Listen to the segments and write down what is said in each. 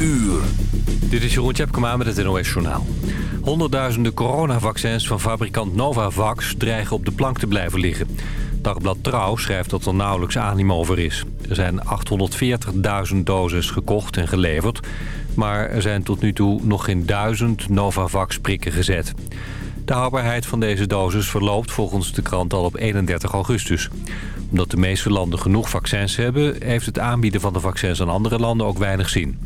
uur. Dit is Jeroen Tjepkema met het NOS Journaal. Honderdduizenden coronavaccins van fabrikant Novavax dreigen op de plank te blijven liggen. Dagblad Trouw schrijft dat er nauwelijks animo over is. Er zijn 840.000 doses gekocht en geleverd... maar er zijn tot nu toe nog geen duizend Novavax-prikken gezet. De houdbaarheid van deze dosis verloopt volgens de krant al op 31 augustus. Omdat de meeste landen genoeg vaccins hebben... heeft het aanbieden van de vaccins aan andere landen ook weinig zin.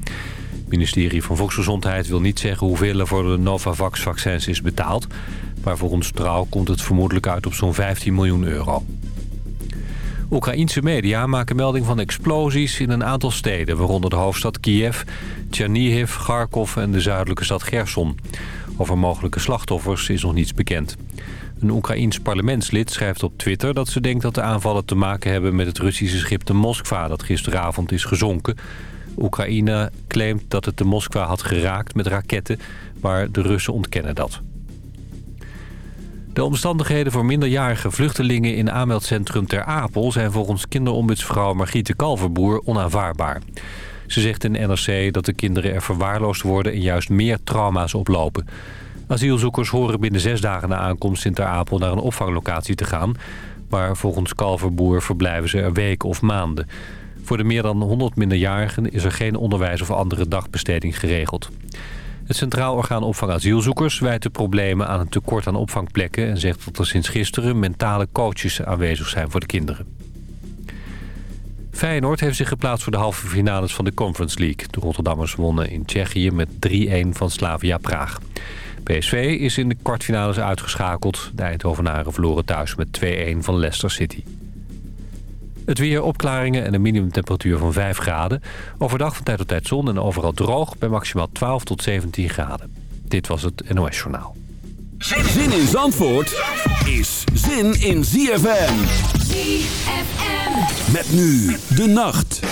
Ministerie van Volksgezondheid wil niet zeggen hoeveel er voor de Novavax-vaccins is betaald... maar volgens Trouw komt het vermoedelijk uit op zo'n 15 miljoen euro. Oekraïense media maken melding van explosies in een aantal steden... waaronder de hoofdstad Kiev, Tchernihiv, Kharkov en de zuidelijke stad Gerson. Over mogelijke slachtoffers is nog niets bekend. Een Oekraïens parlementslid schrijft op Twitter dat ze denkt dat de aanvallen te maken hebben met het Russische schip de Moskva dat gisteravond is gezonken. Oekraïne claimt dat het de Moskva had geraakt met raketten, maar de Russen ontkennen dat. De omstandigheden voor minderjarige vluchtelingen in aanmeldcentrum Ter Apel... zijn volgens kinderombudsvrouw Margriete Kalverboer onaanvaardbaar. Ze zegt in NRC dat de kinderen er verwaarloosd worden... en juist meer trauma's oplopen. Asielzoekers horen binnen zes dagen na aankomst in Ter Apel... naar een opvanglocatie te gaan. Maar volgens Kalverboer verblijven ze er weken of maanden. Voor de meer dan 100 minderjarigen is er geen onderwijs of andere dagbesteding geregeld. Het Centraal Orgaan Opvang Asielzoekers wijt de problemen aan een tekort aan opvangplekken... en zegt dat er sinds gisteren mentale coaches aanwezig zijn voor de kinderen. Feyenoord heeft zich geplaatst voor de halve finales van de Conference League. De Rotterdammers wonnen in Tsjechië met 3-1 van Slavia Praag. PSV is in de kwartfinales uitgeschakeld. De Eindhovenaren verloren thuis met 2-1 van Leicester City. Het weer, opklaringen en een minimumtemperatuur van 5 graden. Overdag van tijd tot tijd zon en overal droog bij maximaal 12 tot 17 graden. Dit was het NOS Journaal. Zin in Zandvoort is zin in ZFM. ZFM. Met nu de nacht.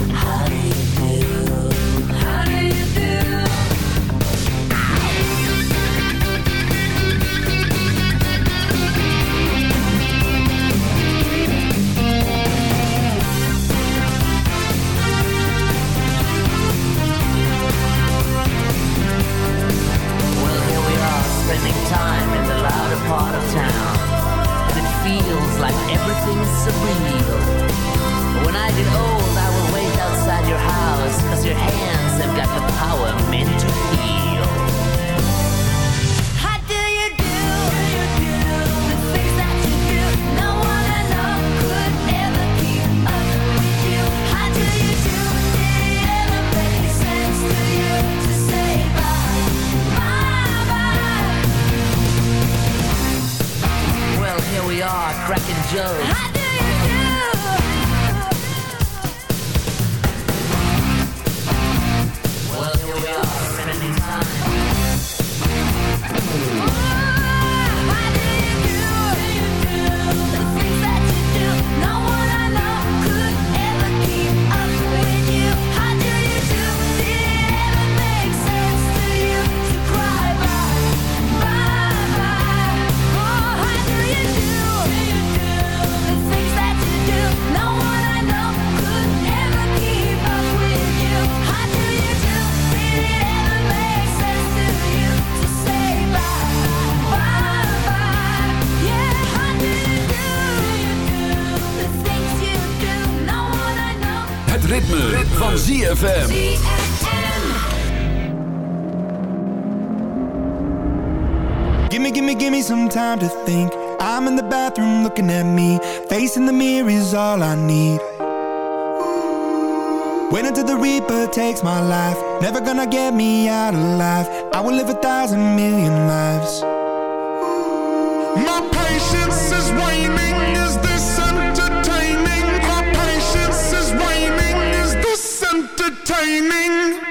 part of town, and it feels like everything's surreal. When I takes my life. Never gonna get me out alive I will live a thousand million lives. My patience is waning. Is this entertaining? My patience is waning. Is this entertaining?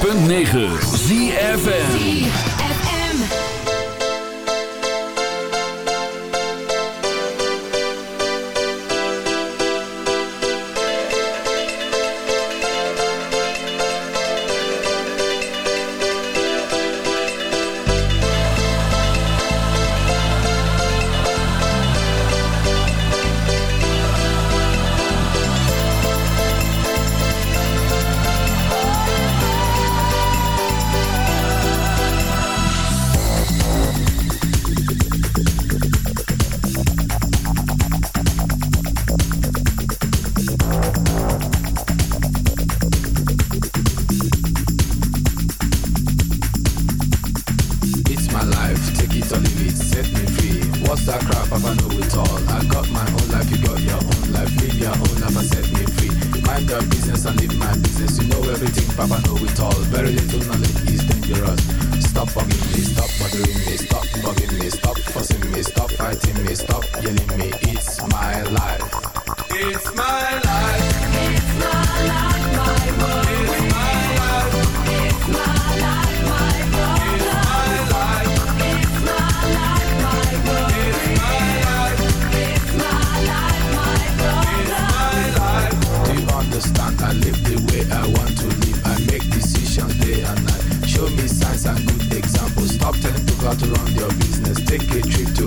106.9 yelling me. It's my life. It's my life. It's my life, my world. It's my life. It's my life, my world. It's my life. It's my life, my world. It's my life. It's my life, my world. Do you understand? I live the way I want to live. I make decisions day and night. Show me signs and good examples. Stop telling people how to run your business. Take a trip to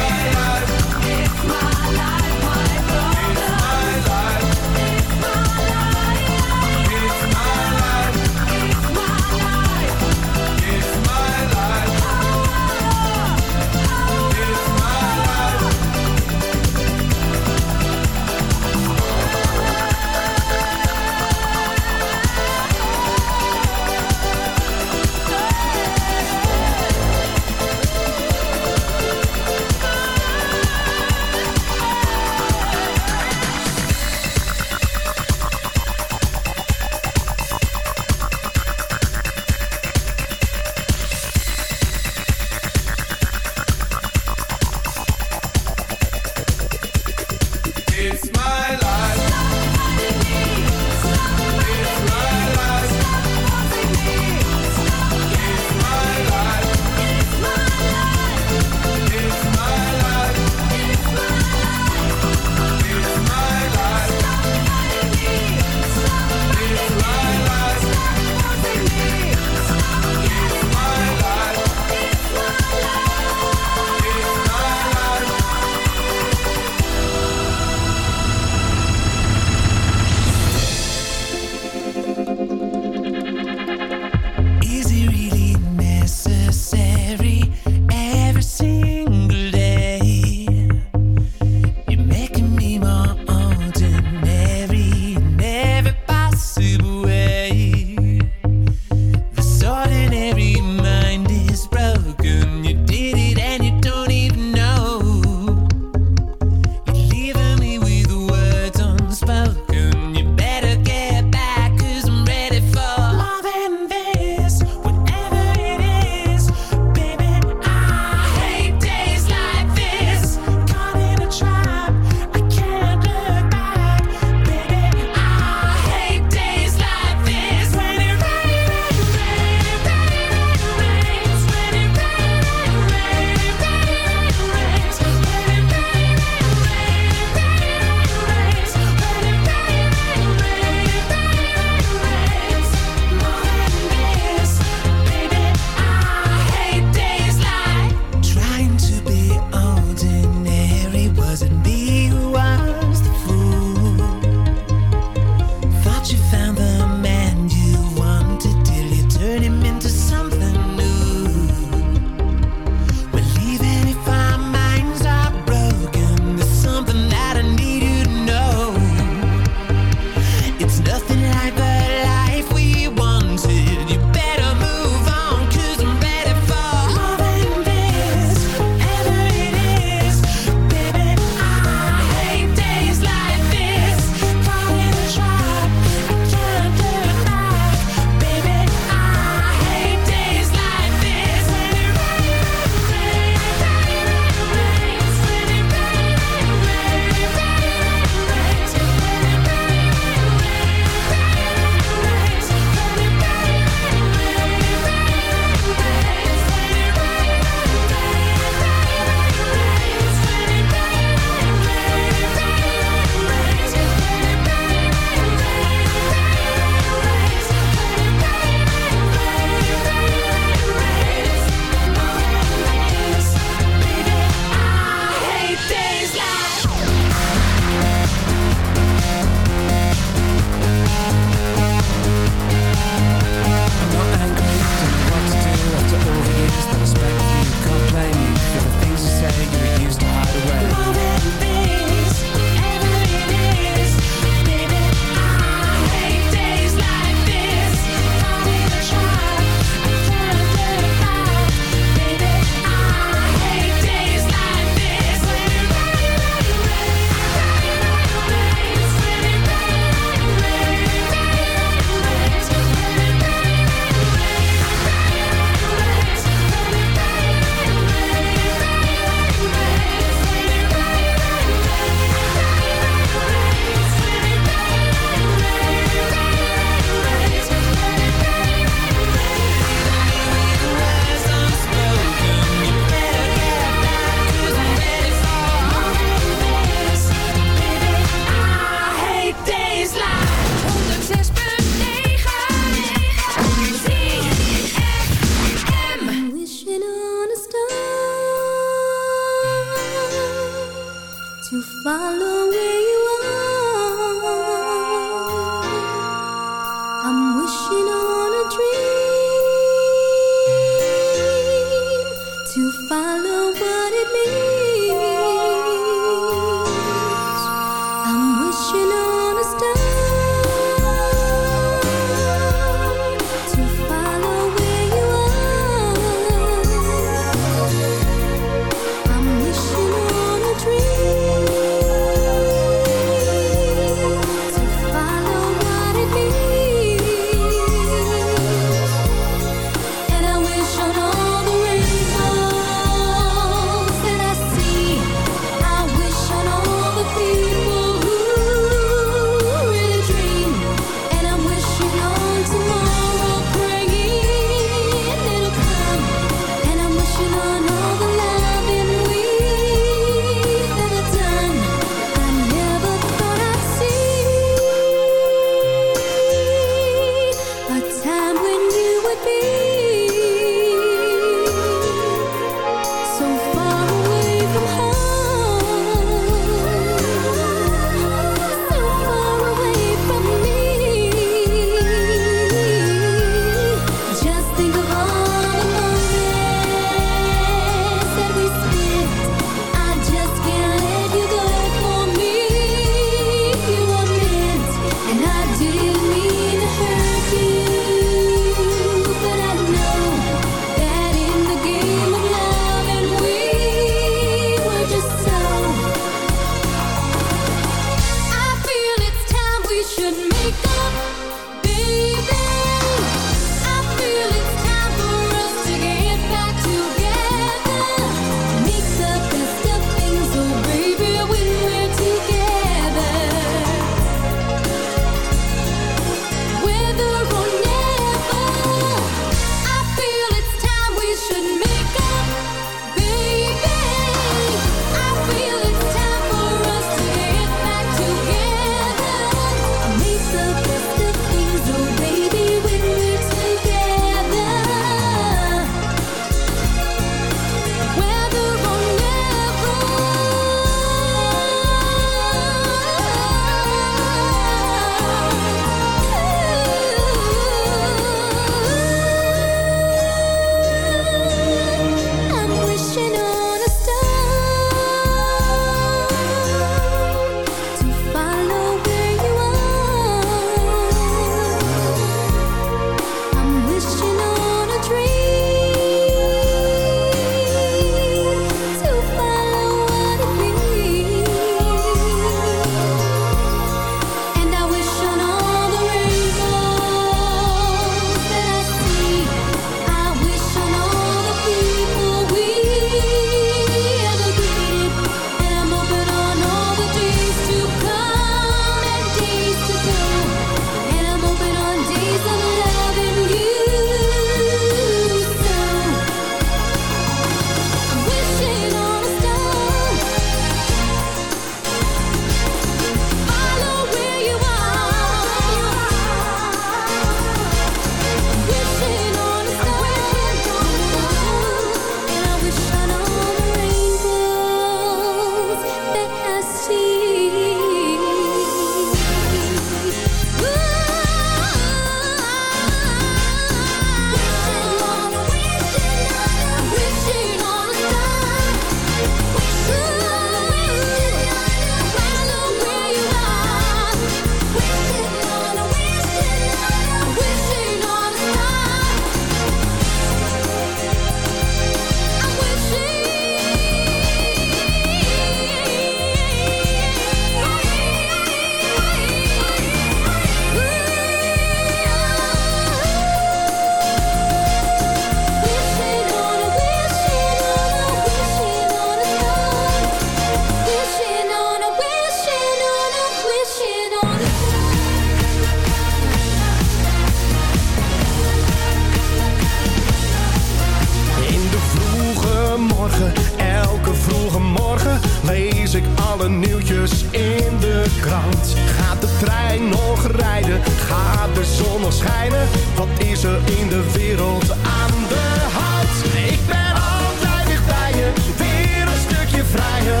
alle nieuwtjes in de krant. Gaat de trein nog rijden? Gaat de zon nog schijnen? Wat is er in de wereld aan de hand? Ik ben altijd dichtbij je, weer een stukje vrijer.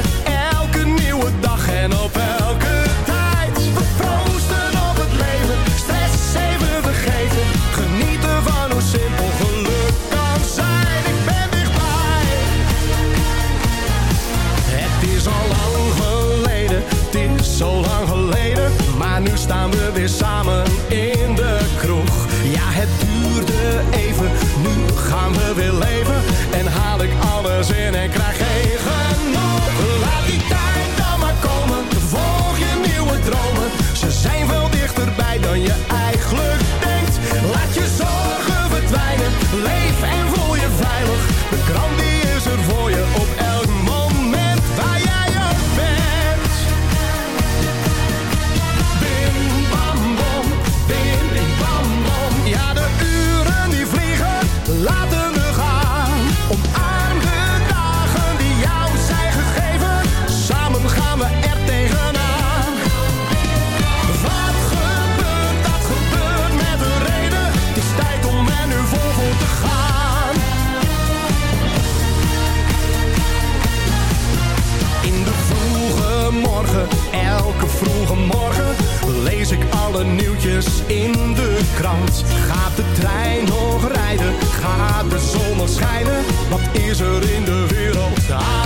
Elke nieuwe dag en op samen in de kroeg. Ja, het duurde even, nu gaan we weer leven. alle nieuwtjes in de krant. Gaat de trein nog rijden? Gaat de zon nog schijnen? Wat is er in de wereld? aan?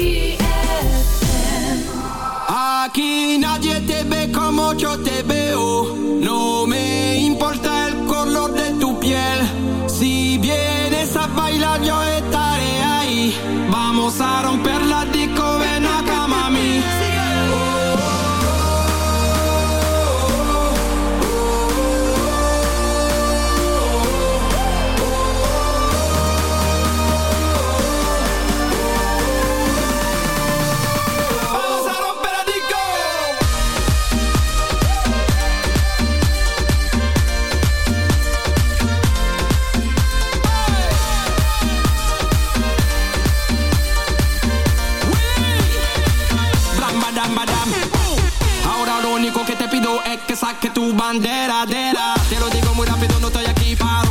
es que saque tu bandera, dera. Te lo digo muy rápido, no estoy aquí para